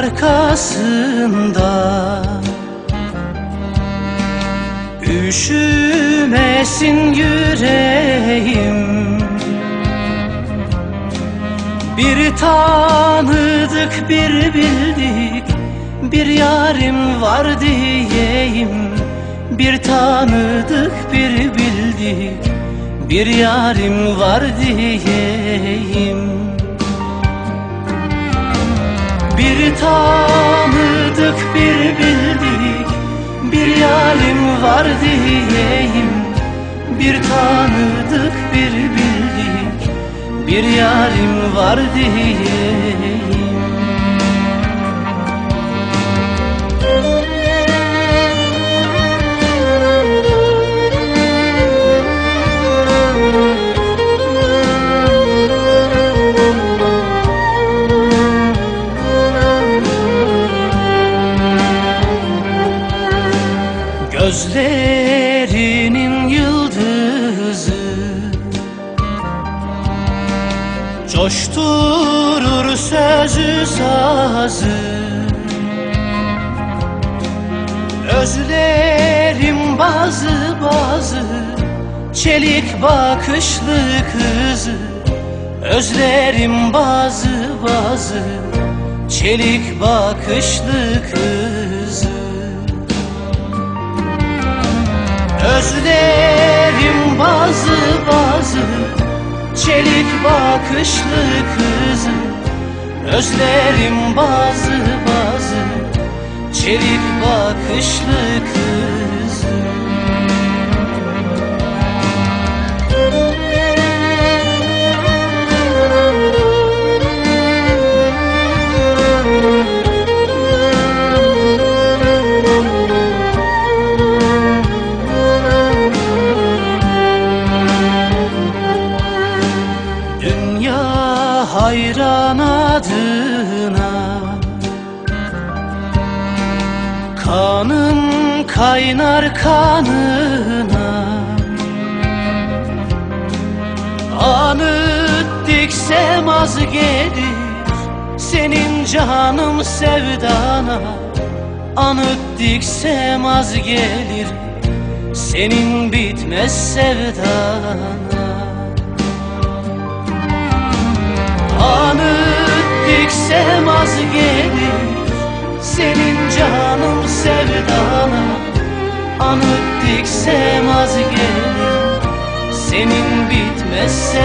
arkasında. Üşümesin yüreğim. Bir tanıdık bir bildik Bir yarim var diyeyim. Bir tanıdık bir bildik Bir yarim var diyeyim. Bir tanıdık bir bildik Bir yarim var diyeyim. Bir tanıdık bir bildik Bir yarim var diyeyim Gözlerinin yıldızı Coşturur sözü sazı. Özlerim bazı bazı Çelik bakışlı kızı. Özlerim bazı bazı Çelik bakışlı kızı Özlerim bazı bazı Çelik bakışlı kızı. Özlerim bazı bazı Çelik bakışlı kızı Dünya hayran adına. Kanım kaynar kanına. Anıt diksem az gelir Senin canım sevdana. Anıt diksem az gelir Senin bitmez sevdana diksem az gelir Senin canım sevdana Anıt diksem az gelir. Senin bitmez sevdana